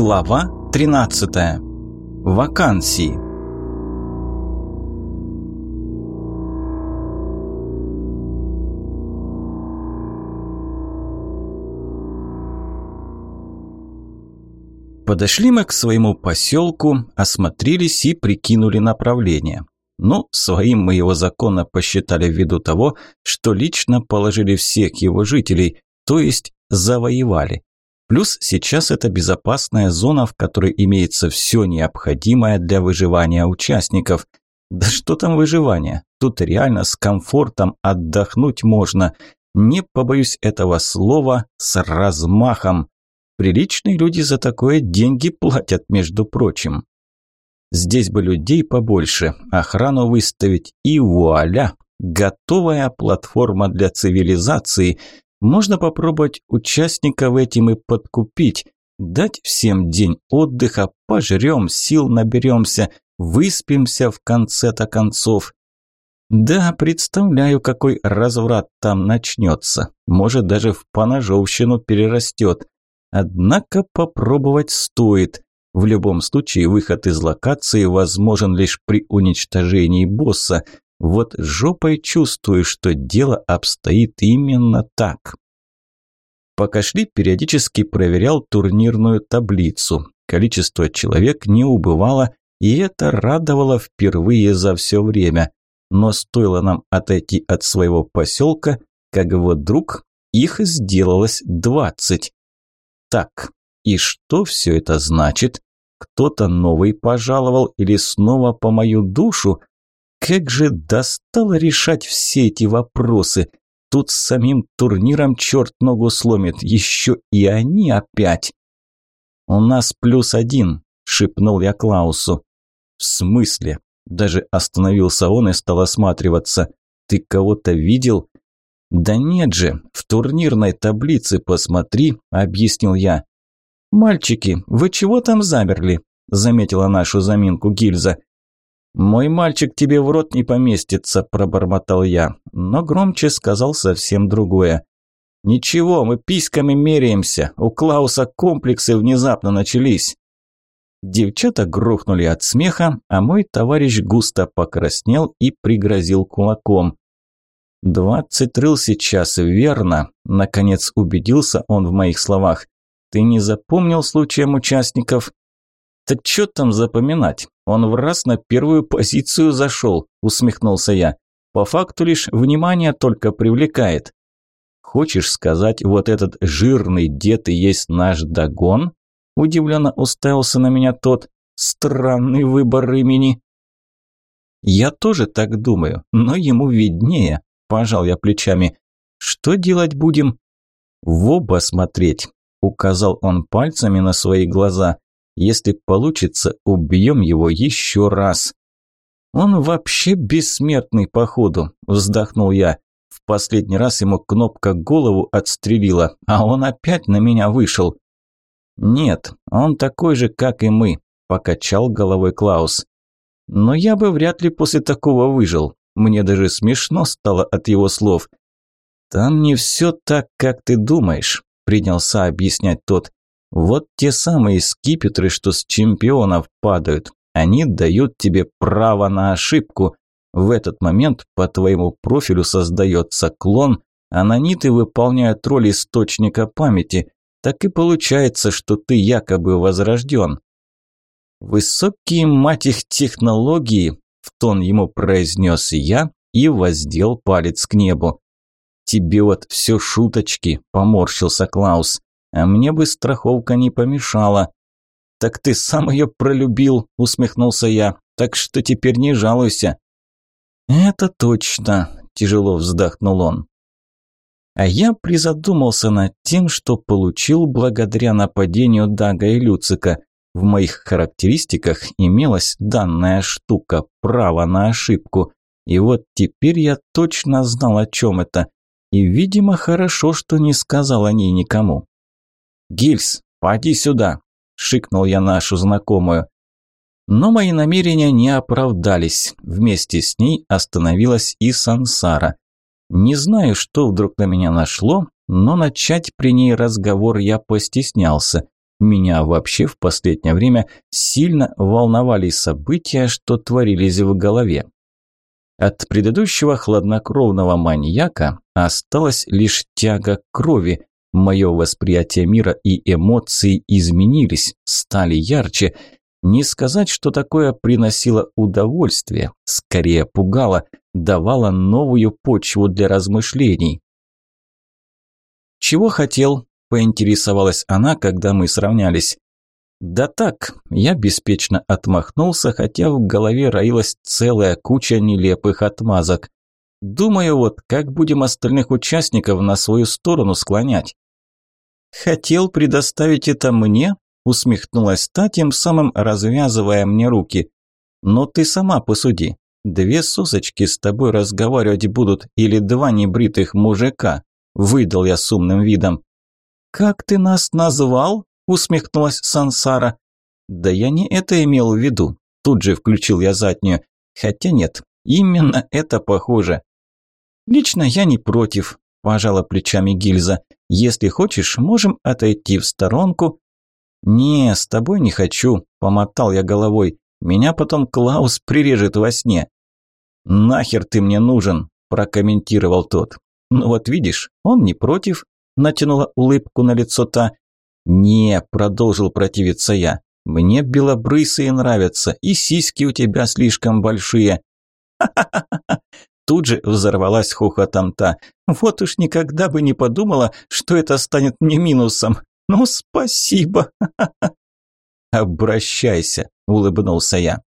Глава 13. Вакансии. Подошли мы к своему поселку, осмотрелись и прикинули направление. Ну, своим мы его законно посчитали ввиду того, что лично положили всех его жителей, то есть завоевали. Плюс сейчас это безопасная зона, в которой имеется все необходимое для выживания участников. Да что там выживание? Тут реально с комфортом отдохнуть можно. Не побоюсь этого слова, с размахом. Приличные люди за такое деньги платят, между прочим. Здесь бы людей побольше, охрану выставить и вуаля! Готовая платформа для цивилизации – можно попробовать участников этим и подкупить, дать всем день отдыха, пожрем, сил наберемся, выспимся в конце-то концов. Да, представляю, какой разврат там начнется. Может, даже в поножовщину перерастет. Однако попробовать стоит. В любом случае, выход из локации возможен лишь при уничтожении босса. Вот жопой чувствую, что дело обстоит именно так. Пока шли, периодически проверял турнирную таблицу. Количество человек не убывало, и это радовало впервые за все время. Но стоило нам отойти от своего поселка, как вдруг их сделалось двадцать. Так, и что все это значит? Кто-то новый пожаловал или снова по мою душу? Как же достало решать все эти вопросы. Тут с самим турниром черт ногу сломит, еще и они опять. «У нас плюс один», – шепнул я Клаусу. «В смысле?» Даже остановился он и стал осматриваться. «Ты кого-то видел?» «Да нет же, в турнирной таблице посмотри», – объяснил я. «Мальчики, вы чего там замерли?» – заметила нашу заминку гильза. «Мой мальчик тебе в рот не поместится», – пробормотал я, но громче сказал совсем другое. «Ничего, мы письками меряемся, у Клауса комплексы внезапно начались». Девчата грохнули от смеха, а мой товарищ густо покраснел и пригрозил кулаком. «Двадцать рыл сейчас, верно?» – наконец убедился он в моих словах. «Ты не запомнил случаем участников?» «Так что там запоминать? Он в раз на первую позицию зашел», – усмехнулся я. «По факту лишь внимание только привлекает». «Хочешь сказать, вот этот жирный дед и есть наш Дагон?» Удивленно уставился на меня тот. «Странный выбор имени». «Я тоже так думаю, но ему виднее», – пожал я плечами. «Что делать будем?» «В оба смотреть», – указал он пальцами на свои глаза. Если получится, убьем его еще раз. Он вообще бессмертный, походу, вздохнул я. В последний раз ему кнопка голову отстрелила, а он опять на меня вышел. Нет, он такой же, как и мы, покачал головой Клаус. Но я бы вряд ли после такого выжил. Мне даже смешно стало от его слов. Там не все так, как ты думаешь, принялся объяснять тот. Вот те самые скипетры, что с чемпионов падают, они дают тебе право на ошибку. В этот момент по твоему профилю создается клон, а наниты выполняют роль источника памяти. Так и получается, что ты якобы возрожден. «Высокие, мать их, технологии!» – в тон ему произнес я и воздел палец к небу. «Тебе вот все шуточки», – поморщился Клаус. А мне бы страховка не помешала. Так ты сам ее пролюбил, усмехнулся я. Так что теперь не жалуйся. Это точно, тяжело вздохнул он. А я призадумался над тем, что получил благодаря нападению Дага и Люцика. В моих характеристиках имелась данная штука – право на ошибку. И вот теперь я точно знал, о чем это. И, видимо, хорошо, что не сказал о ней никому. «Гильз, поди сюда!» – шикнул я нашу знакомую. Но мои намерения не оправдались. Вместе с ней остановилась и Сансара. Не знаю, что вдруг на меня нашло, но начать при ней разговор я постеснялся. Меня вообще в последнее время сильно волновали события, что творились в голове. От предыдущего хладнокровного маньяка осталась лишь тяга крови. Мое восприятие мира и эмоции изменились, стали ярче. Не сказать, что такое приносило удовольствие, скорее пугало, давало новую почву для размышлений. «Чего хотел?» – поинтересовалась она, когда мы сравнялись. Да так, я беспечно отмахнулся, хотя в голове роилась целая куча нелепых отмазок. Думаю, вот как будем остальных участников на свою сторону склонять. Хотел предоставить это мне? Усмехнулась та, тем самым развязывая мне руки. Но ты сама посуди. Две сосочки с тобой разговаривать будут или два небритых мужика? Выдал я с умным видом. «Как ты нас назвал?» усмехнулась Сансара. Да я не это имел в виду. Тут же включил я заднюю. Хотя нет, именно это похоже. Лично я не против, пожала плечами Гильза. Если хочешь, можем отойти в сторонку. Не, с тобой не хочу, помотал я головой. Меня потом Клаус прирежет во сне. Нахер ты мне нужен, прокомментировал тот. Ну вот видишь, он не против, натянула улыбку на лицо та. «Не», – продолжил противиться я, – «мне белобрысые нравятся, и сиськи у тебя слишком большие». «Ха-ха-ха!» Тут же взорвалась хохотом та. «Вот уж никогда бы не подумала, что это станет мне минусом. Ну, спасибо!» «Обращайся», – улыбнулся я.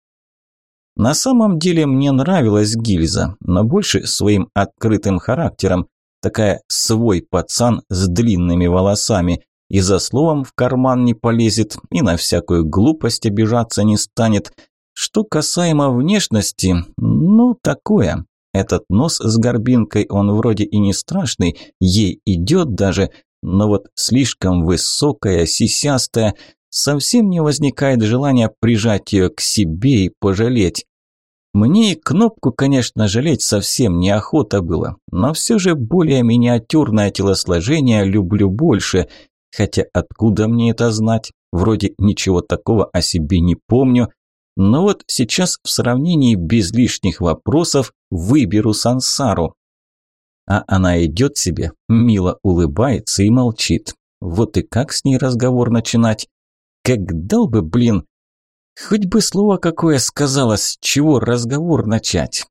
На самом деле мне нравилась гильза, но больше своим открытым характером. Такая свой пацан с длинными волосами и за словом в карман не полезет, и на всякую глупость обижаться не станет. Что касаемо внешности, ну, такое. Этот нос с горбинкой, он вроде и не страшный, ей идет даже, но вот слишком высокая, сисястая, совсем не возникает желания прижать ее к себе и пожалеть. Мне и кнопку, конечно, жалеть совсем неохота было, но все же более миниатюрное телосложение люблю больше – Хотя откуда мне это знать? Вроде ничего такого о себе не помню. Но вот сейчас в сравнении без лишних вопросов выберу Сансару. А она идет себе, мило улыбается и молчит. Вот и как с ней разговор начинать? Как дал бы, блин, хоть бы слово какое сказала, с чего разговор начать.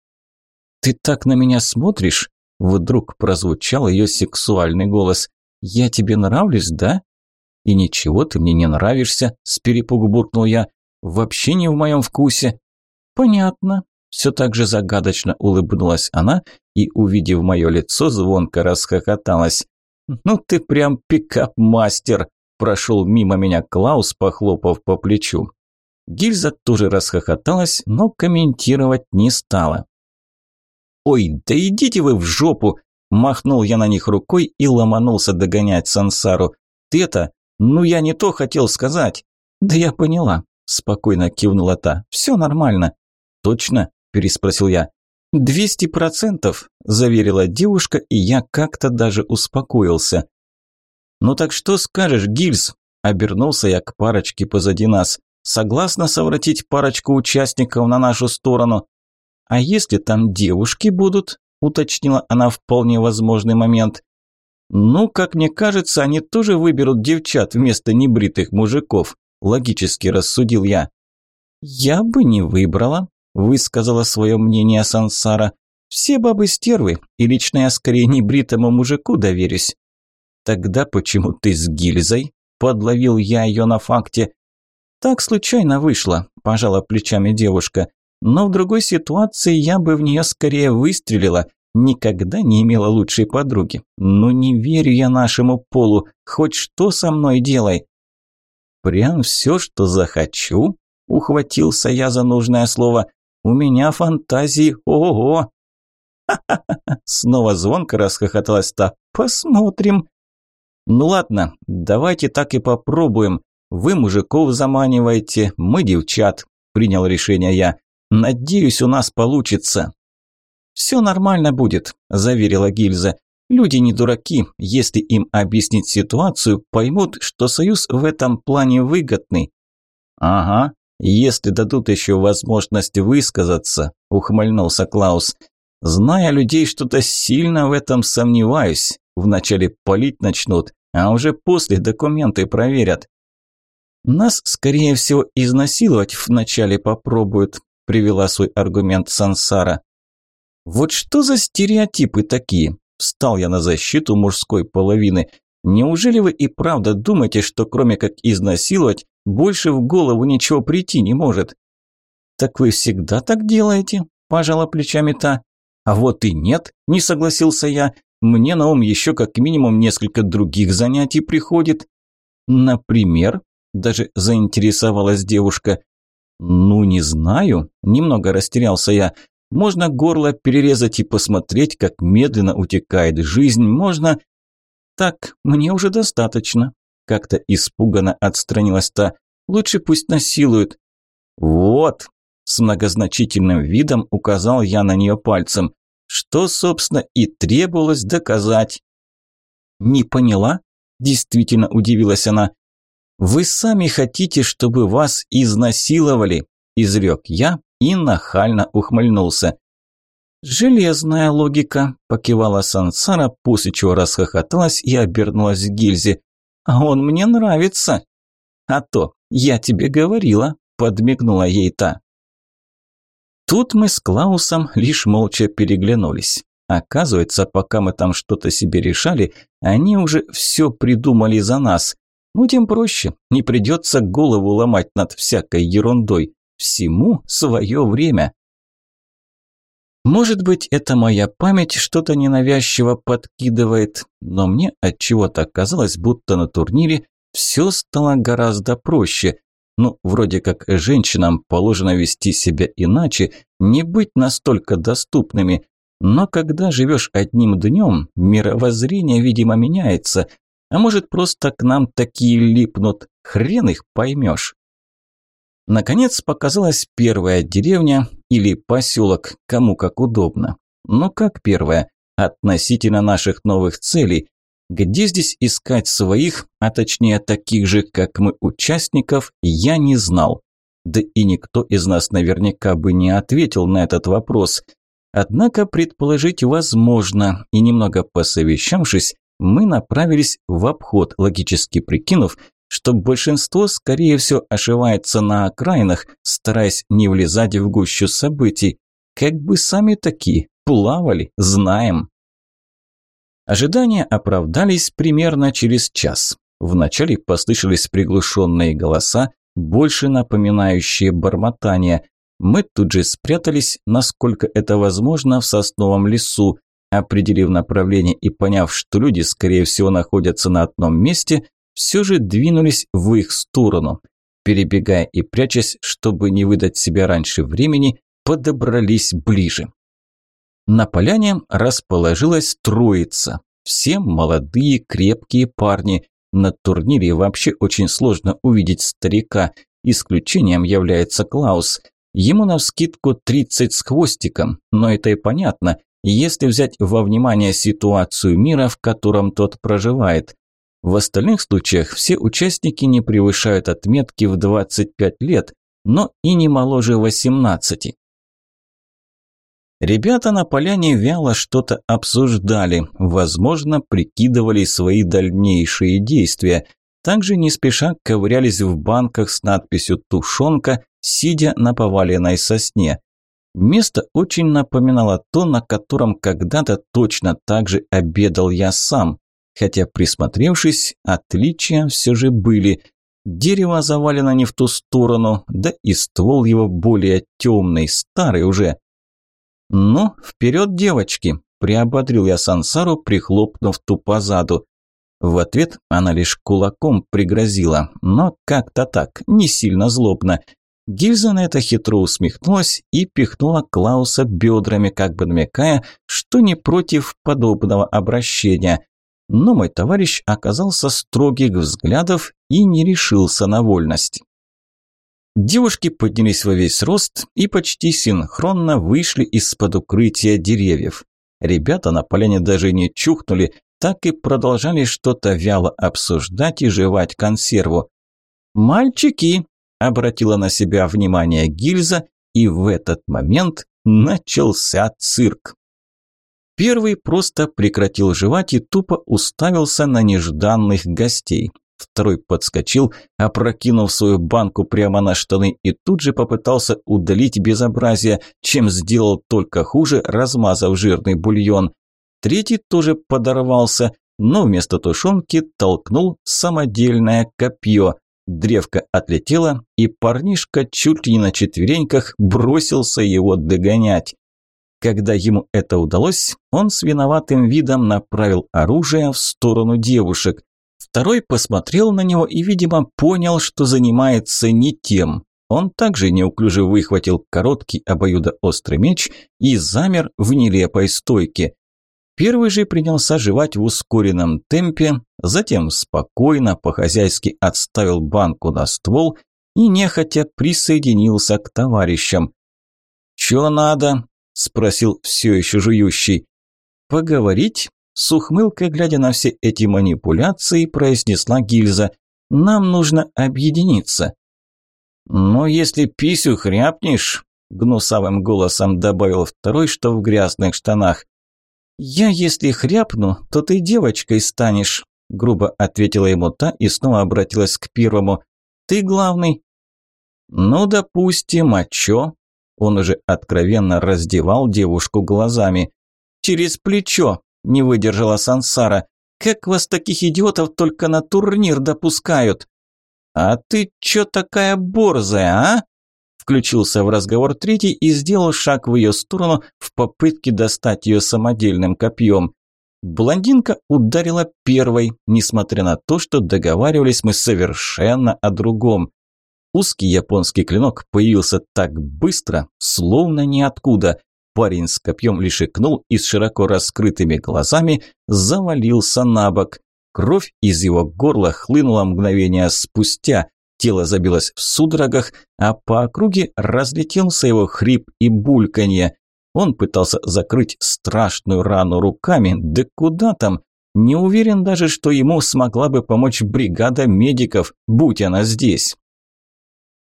«Ты так на меня смотришь?» Вдруг прозвучал ее сексуальный голос. «Я тебе нравлюсь, да?» «И ничего, ты мне не нравишься», – с перепугу буркнул я. «Вообще не в моем вкусе». «Понятно». Все так же загадочно улыбнулась она и, увидев мое лицо, звонко расхохоталась. «Ну ты прям пикап-мастер!» – прошел мимо меня Клаус, похлопав по плечу. Гильза тоже расхохоталась, но комментировать не стала. «Ой, да идите вы в жопу!» Махнул я на них рукой и ломанулся догонять Сансару. «Ты-то? Ну я не то хотел сказать». «Да я поняла», – спокойно кивнула та. «Все нормально». «Точно?» – переспросил я. «Двести процентов», – заверила девушка, и я как-то даже успокоился. «Ну так что скажешь, Гильз?» – обернулся я к парочке позади нас. «Согласна совратить парочку участников на нашу сторону?» «А если там девушки будут?» уточнила она вполне возможный момент. Ну, как мне кажется, они тоже выберут девчат вместо небритых мужиков, логически рассудил я. Я бы не выбрала, высказала свое мнение Сансара. Все бабы стервы, и лично я скорее небритому мужику доверюсь. Тогда почему ты с гильзой? Подловил я ее на факте. Так случайно вышло, пожала плечами девушка. Но в другой ситуации я бы в нее скорее выстрелила. Никогда не имела лучшей подруги. Но не верю я нашему полу. Хоть что со мной делай. Прям все, что захочу? Ухватился я за нужное слово. У меня фантазии ого-го. Снова звонко расхохоталась та. Посмотрим. Ну ладно, давайте так и попробуем. Вы мужиков заманиваете, мы девчат. Принял решение я. Надеюсь, у нас получится. «Все нормально будет», – заверила гильза. Люди не дураки, если им объяснить ситуацию, поймут, что союз в этом плане выгодный. Ага, если дадут еще возможность высказаться, ухмыльнулся Клаус. Зная людей, что-то сильно в этом сомневаюсь. Вначале палить начнут, а уже после документы проверят. Нас, скорее всего, изнасиловать вначале попробуют, привела свой аргумент Сансара. Вот что за стереотипы такие? Встал я на защиту мужской половины. Неужели вы и правда думаете, что кроме как изнасиловать, больше в голову ничего прийти не может? Так вы всегда так делаете? Пожала плечами та. А вот и нет, не согласился я. Мне на ум еще как минимум несколько других занятий приходит. Например, даже заинтересовалась девушка. Ну, не знаю, немного растерялся я. Можно горло перерезать и посмотреть, как медленно утекает жизнь. Можно... Так, мне уже достаточно. Как-то испуганно отстранилась та. Лучше пусть насилуют. Вот, с многозначительным видом указал я на нее пальцем. Что, собственно, и требовалось доказать. Не поняла? Действительно удивилась она. Вы сами хотите, чтобы вас изнасиловали, изрек я, и нахально ухмыльнулся. «Железная логика», – покивала Сансара, после чего расхохоталась и обернулась к гильзе. «А он мне нравится». «А то, я тебе говорила», – подмигнула ей та. Тут мы с Клаусом лишь молча переглянулись. Оказывается, пока мы там что-то себе решали, они уже все придумали за нас. Ну, тем проще, не придется голову ломать над всякой ерундой. Всему свое время. Может быть, это моя память что-то ненавязчиво подкидывает, но мне от чего то казалось, будто на турнире все стало гораздо проще. Ну, вроде как женщинам положено вести себя иначе, не быть настолько доступными. Но когда живешь одним днем, мировоззрение, видимо, меняется. А может, просто к нам такие липнут, хрен их поймешь. Наконец показалась первая деревня или поселок, кому как удобно. Но как первая? Относительно наших новых целей. Где здесь искать своих, а точнее таких же, как мы, участников, я не знал. Да и никто из нас наверняка бы не ответил на этот вопрос. Однако предположить возможно, и немного посовещавшись, мы направились в обход, логически прикинув, что большинство, скорее всего, ошивается на окраинах, стараясь не влезать в гущу событий. Как бы сами такие, плавали, знаем. Ожидания оправдались примерно через час. Вначале послышались приглушенные голоса, больше напоминающие бормотание. Мы тут же спрятались, насколько это возможно, в сосновом лесу. Определив направление и поняв, что люди, скорее всего, находятся на одном месте, все же двинулись в их сторону. Перебегая и прячась, чтобы не выдать себя раньше времени, подобрались ближе. На поляне расположилась троица. Все молодые, крепкие парни. На турнире вообще очень сложно увидеть старика. Исключением является Клаус. Ему навскидку 30 с хвостиком, но это и понятно, если взять во внимание ситуацию мира, в котором тот проживает. В остальных случаях все участники не превышают отметки в 25 лет, но и не моложе 18. Ребята на поляне вяло что-то обсуждали, возможно, прикидывали свои дальнейшие действия. Также не спеша ковырялись в банках с надписью «Тушенка», сидя на поваленной сосне. Место очень напоминало то, на котором когда-то точно так же обедал я сам хотя, присмотревшись, отличия все же были. Дерево завалено не в ту сторону, да и ствол его более темный, старый уже. «Ну, вперед, девочки!» – приободрил я Сансару, прихлопнув ту позаду. В ответ она лишь кулаком пригрозила, но как-то так, не сильно злобно. Гильза на это хитро усмехнулась и пихнула Клауса бедрами, как бы намекая, что не против подобного обращения но мой товарищ оказался строгих взглядов и не решился на вольность. Девушки поднялись во весь рост и почти синхронно вышли из-под укрытия деревьев. Ребята на поляне даже не чухнули, так и продолжали что-то вяло обсуждать и жевать консерву. «Мальчики!» – обратила на себя внимание гильза, и в этот момент начался цирк. Первый просто прекратил жевать и тупо уставился на нежданных гостей. Второй подскочил, опрокинув свою банку прямо на штаны и тут же попытался удалить безобразие, чем сделал только хуже, размазав жирный бульон. Третий тоже подорвался, но вместо тушенки толкнул самодельное копье. Древко отлетело, и парнишка чуть ли не на четвереньках бросился его догонять. Когда ему это удалось, он с виноватым видом направил оружие в сторону девушек. Второй посмотрел на него и, видимо, понял, что занимается не тем. Он также неуклюже выхватил короткий обоюдоострый меч и замер в нелепой стойке. Первый же принялся жевать в ускоренном темпе, затем спокойно, по-хозяйски отставил банку на ствол и нехотя присоединился к товарищам. «Чё надо?» – спросил все еще жующий. «Поговорить?» С ухмылкой, глядя на все эти манипуляции, произнесла гильза. «Нам нужно объединиться». «Но если писю хряпнешь», – гнусавым голосом добавил второй, что в грязных штанах. «Я если хряпну, то ты девочкой станешь», – грубо ответила ему та и снова обратилась к первому. «Ты главный». «Ну, допустим, а чё?» Он уже откровенно раздевал девушку глазами. «Через плечо», не выдержала Сансара. «Как вас таких идиотов только на турнир допускают?» «А ты чё такая борзая, а?» Включился в разговор третий и сделал шаг в ее сторону в попытке достать ее самодельным копьем. Блондинка ударила первой, несмотря на то, что договаривались мы совершенно о другом. Узкий японский клинок появился так быстро, словно ниоткуда. Парень с копьем лишь икнул и с широко раскрытыми глазами завалился на бок. Кровь из его горла хлынула мгновение спустя. Тело забилось в судорогах, а по округе разлетелся его хрип и бульканье. Он пытался закрыть страшную рану руками, да куда там? Не уверен даже, что ему смогла бы помочь бригада медиков, будь она здесь.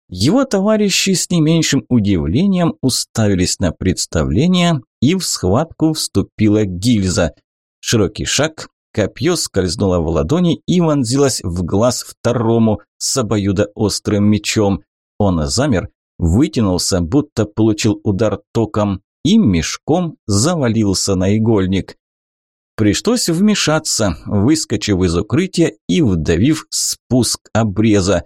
Его товарищи с не меньшим удивлением уставились на представление, и в схватку вступила гильза. Широкий шаг, копье скользнуло в ладони и вонзилось в глаз второму с обоюдоострым мечом. Он замер, вытянулся, будто получил удар током, и мешком завалился на игольник. Пришлось вмешаться, выскочив из укрытия и вдавив спуск обреза.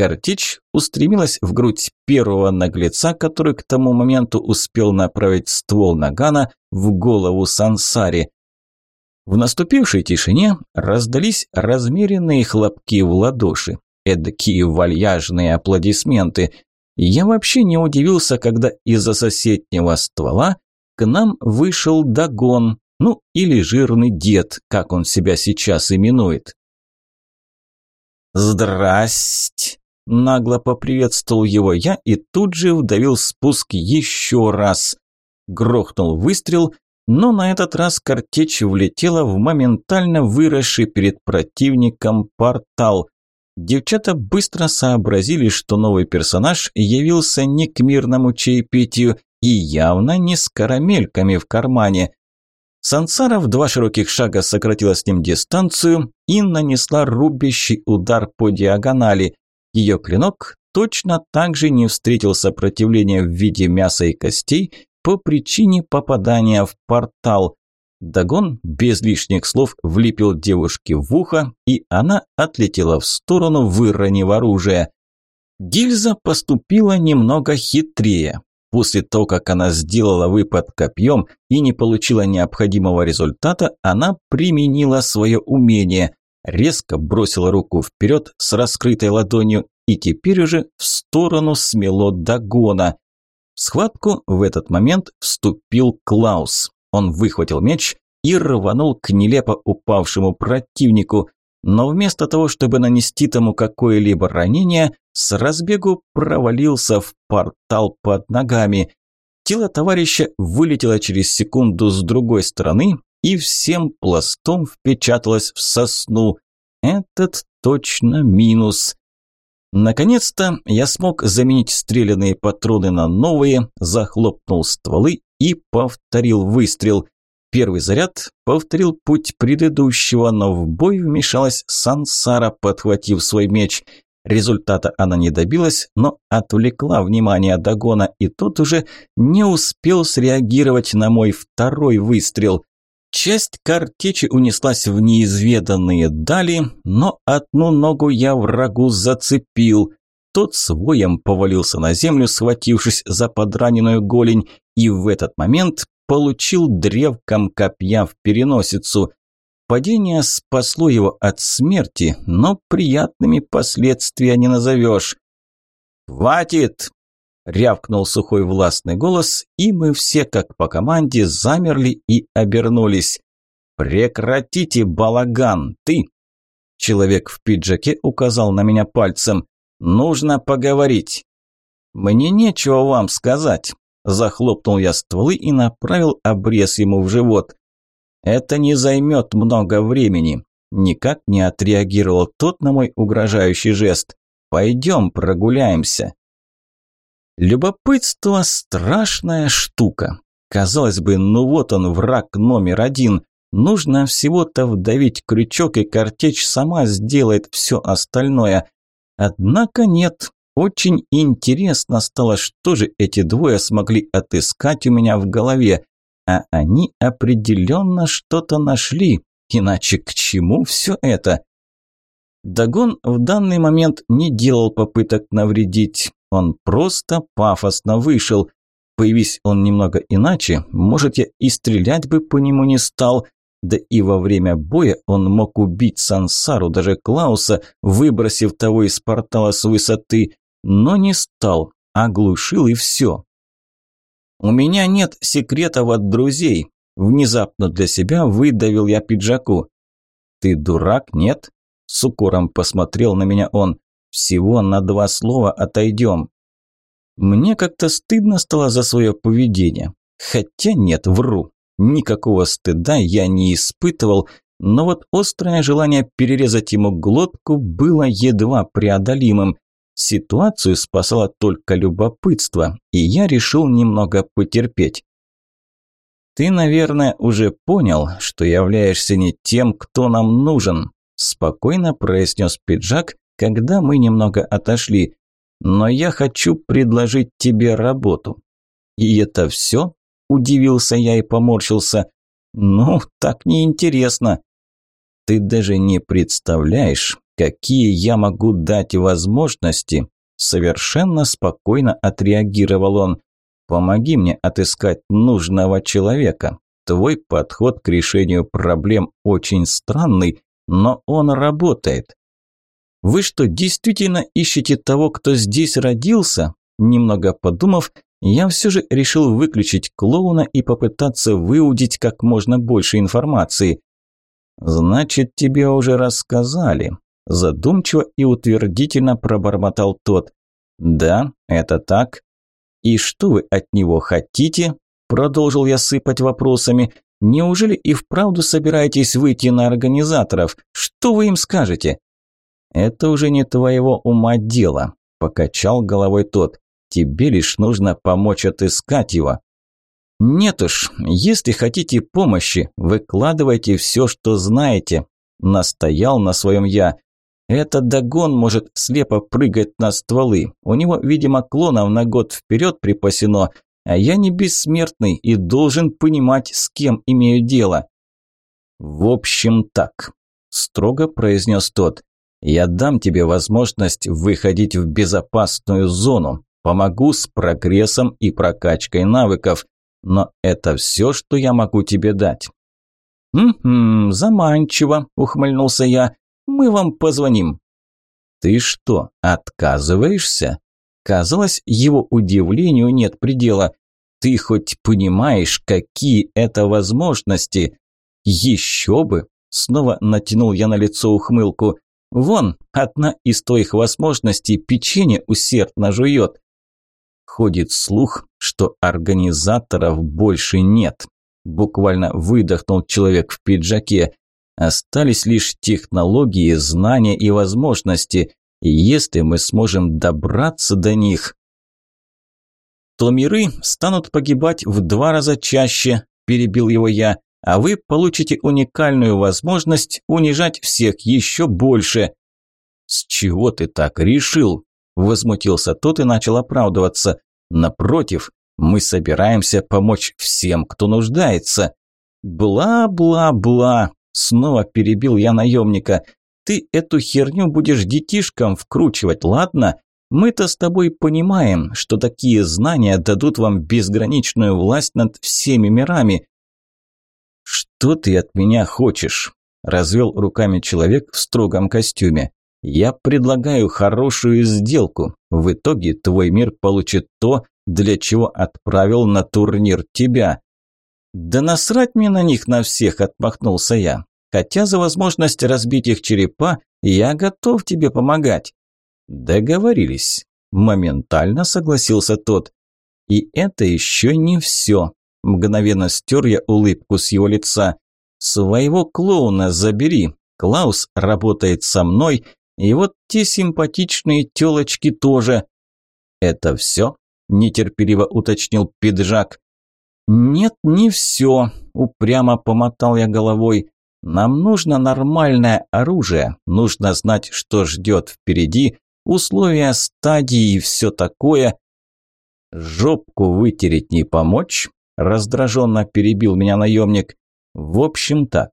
Картечь устремилась в грудь первого наглеца, который к тому моменту успел направить ствол нагана в голову Сансари. В наступившей тишине раздались размеренные хлопки в ладоши, эдакие вальяжные аплодисменты. Я вообще не удивился, когда из-за соседнего ствола к нам вышел Дагон, ну или жирный дед, как он себя сейчас именует. «Здрасте!» Нагло поприветствовал его я и тут же вдавил спуск еще раз. Грохнул выстрел, но на этот раз картечь влетела в моментально выросший перед противником портал. Девчата быстро сообразили, что новый персонаж явился не к мирному чаепитию и явно не с карамельками в кармане. Сансара в два широких шага сократила с ним дистанцию и нанесла рубящий удар по диагонали. Ее клинок точно так же не встретил сопротивления в виде мяса и костей по причине попадания в портал. Дагон без лишних слов влепил девушке в ухо, и она отлетела в сторону, выронив оружие. Гильза поступила немного хитрее. После того, как она сделала выпад копьем и не получила необходимого результата, она применила свое умение резко бросила руку вперед с раскрытой ладонью и теперь уже в сторону смело догона. В схватку в этот момент вступил Клаус. Он выхватил меч и рванул к нелепо упавшему противнику, но вместо того, чтобы нанести тому какое-либо ранение, с разбегу провалился в портал под ногами. Тело товарища вылетело через секунду с другой стороны и всем пластом впечаталось в сосну. Этот точно минус. Наконец-то я смог заменить стрелянные патроны на новые, захлопнул стволы и повторил выстрел. Первый заряд повторил путь предыдущего, но в бой вмешалась Сансара, подхватив свой меч. Результата она не добилась, но отвлекла внимание Дагона, и тот уже не успел среагировать на мой второй выстрел. Часть картечи унеслась в неизведанные дали, но одну ногу я врагу зацепил. Тот своем повалился на землю, схватившись за подраненную голень, и в этот момент получил древком копья в переносицу. Падение спасло его от смерти, но приятными последствия не назовешь. «Хватит!» Рявкнул сухой властный голос, и мы все, как по команде, замерли и обернулись. «Прекратите балаган, ты!» Человек в пиджаке указал на меня пальцем. «Нужно поговорить». «Мне нечего вам сказать», – захлопнул я стволы и направил обрез ему в живот. «Это не займет много времени», – никак не отреагировал тот на мой угрожающий жест. «Пойдем прогуляемся». Любопытство – страшная штука. Казалось бы, ну вот он, враг номер один. Нужно всего-то вдавить крючок, и картечь сама сделает все остальное. Однако нет. Очень интересно стало, что же эти двое смогли отыскать у меня в голове. А они определенно что-то нашли. Иначе к чему все это? Дагон в данный момент не делал попыток навредить. Он просто пафосно вышел. Появись он немного иначе, может, я и стрелять бы по нему не стал. Да и во время боя он мог убить Сансару, даже Клауса, выбросив того из портала с высоты. Но не стал, оглушил и все. «У меня нет секретов от друзей», – внезапно для себя выдавил я пиджаку. «Ты дурак, нет?» – с укором посмотрел на меня он. Всего на два слова отойдем. Мне как-то стыдно стало за свое поведение. Хотя нет, вру. Никакого стыда я не испытывал, но вот острое желание перерезать ему глотку было едва преодолимым. Ситуацию спасало только любопытство, и я решил немного потерпеть. «Ты, наверное, уже понял, что являешься не тем, кто нам нужен», – спокойно произнес пиджак, когда мы немного отошли. Но я хочу предложить тебе работу. И это все? Удивился я и поморщился. Ну, так неинтересно. Ты даже не представляешь, какие я могу дать возможности. Совершенно спокойно отреагировал он. Помоги мне отыскать нужного человека. Твой подход к решению проблем очень странный, но он работает. Вы что, действительно ищете того, кто здесь родился? Немного подумав, я все же решил выключить клоуна и попытаться выудить как можно больше информации. Значит, тебе уже рассказали. Задумчиво и утвердительно пробормотал тот. Да, это так. И что вы от него хотите? Продолжил я сыпать вопросами. Неужели и вправду собираетесь выйти на организаторов? Что вы им скажете? «Это уже не твоего ума дело», – покачал головой тот. «Тебе лишь нужно помочь отыскать его». «Нет уж, если хотите помощи, выкладывайте все, что знаете», – настоял на своем я. «Этот догон может слепо прыгать на стволы. У него, видимо, клонов на год вперед припасено, а я не бессмертный и должен понимать, с кем имею дело». «В общем так», – строго произнес тот. Я дам тебе возможность выходить в безопасную зону, помогу с прогрессом и прокачкой навыков, но это все, что я могу тебе дать». «Угу, заманчиво», – ухмыльнулся я. «Мы вам позвоним». «Ты что, отказываешься?» Казалось, его удивлению нет предела. «Ты хоть понимаешь, какие это возможности?» «Еще бы!» – снова натянул я на лицо ухмылку. Вон, одна из твоих возможностей печенье усердно жует. Ходит слух, что организаторов больше нет. Буквально выдохнул человек в пиджаке. Остались лишь технологии, знания и возможности. И если мы сможем добраться до них, то миры станут погибать в два раза чаще, перебил его я, а вы получите уникальную возможность унижать всех еще больше. С чего ты так решил? Возмутился тот и начал оправдываться. Напротив, мы собираемся помочь всем, кто нуждается. Бла-бла-бла, снова перебил я наемника. Ты эту херню будешь детишкам вкручивать, ладно? Мы-то с тобой понимаем, что такие знания дадут вам безграничную власть над всеми мирами. Что ты от меня хочешь? Развел руками человек в строгом костюме. Я предлагаю хорошую сделку. В итоге твой мир получит то, для чего отправил на турнир тебя. Да насрать мне на них на всех, отмахнулся я. Хотя за возможность разбить их черепа я готов тебе помогать. Договорились. Моментально согласился тот. И это еще не все. Мгновенно стер я улыбку с его лица. Своего клоуна забери. Клаус работает со мной, и вот те симпатичные телочки тоже. Это все? нетерпеливо уточнил пиджак. «Нет, не все», – упрямо помотал я головой. «Нам нужно нормальное оружие, нужно знать, что ждет впереди, условия стадии и все такое». «Жопку вытереть не помочь?» – раздраженно перебил меня наемник. «В общем так,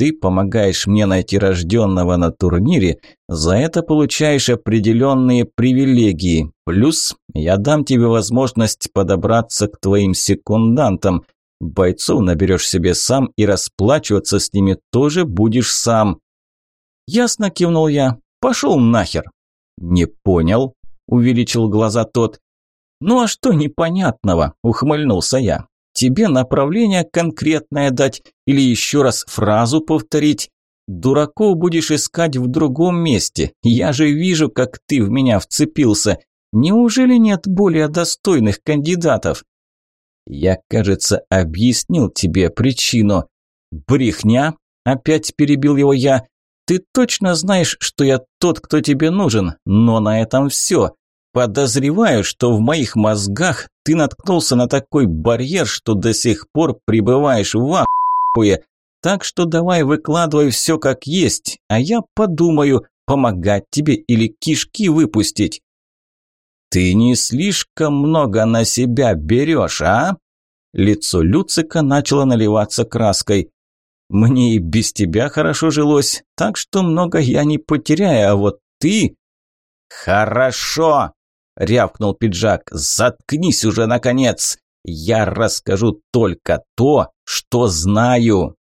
ты помогаешь мне найти рожденного на турнире, за это получаешь определенные привилегии. Плюс я дам тебе возможность подобраться к твоим секундантам. Бойцов наберешь себе сам и расплачиваться с ними тоже будешь сам. Ясно кивнул я. Пошел нахер. Не понял, увеличил глаза тот. Ну а что непонятного, ухмыльнулся я. Тебе направление конкретное дать или еще раз фразу повторить? Дураков будешь искать в другом месте. Я же вижу, как ты в меня вцепился. Неужели нет более достойных кандидатов? Я, кажется, объяснил тебе причину. Брехня? Опять перебил его я. Ты точно знаешь, что я тот, кто тебе нужен, но на этом все. Подозреваю, что в моих мозгах ты наткнулся на такой барьер, что до сих пор пребываешь в ахуе. Так что давай выкладывай все как есть, а я подумаю, помогать тебе или кишки выпустить. Ты не слишком много на себя берешь, а? Лицо Люцика начало наливаться краской. Мне и без тебя хорошо жилось, так что много я не потеряю, а вот ты... Хорошо, рявкнул пиджак. «Заткнись уже, наконец! Я расскажу только то, что знаю!»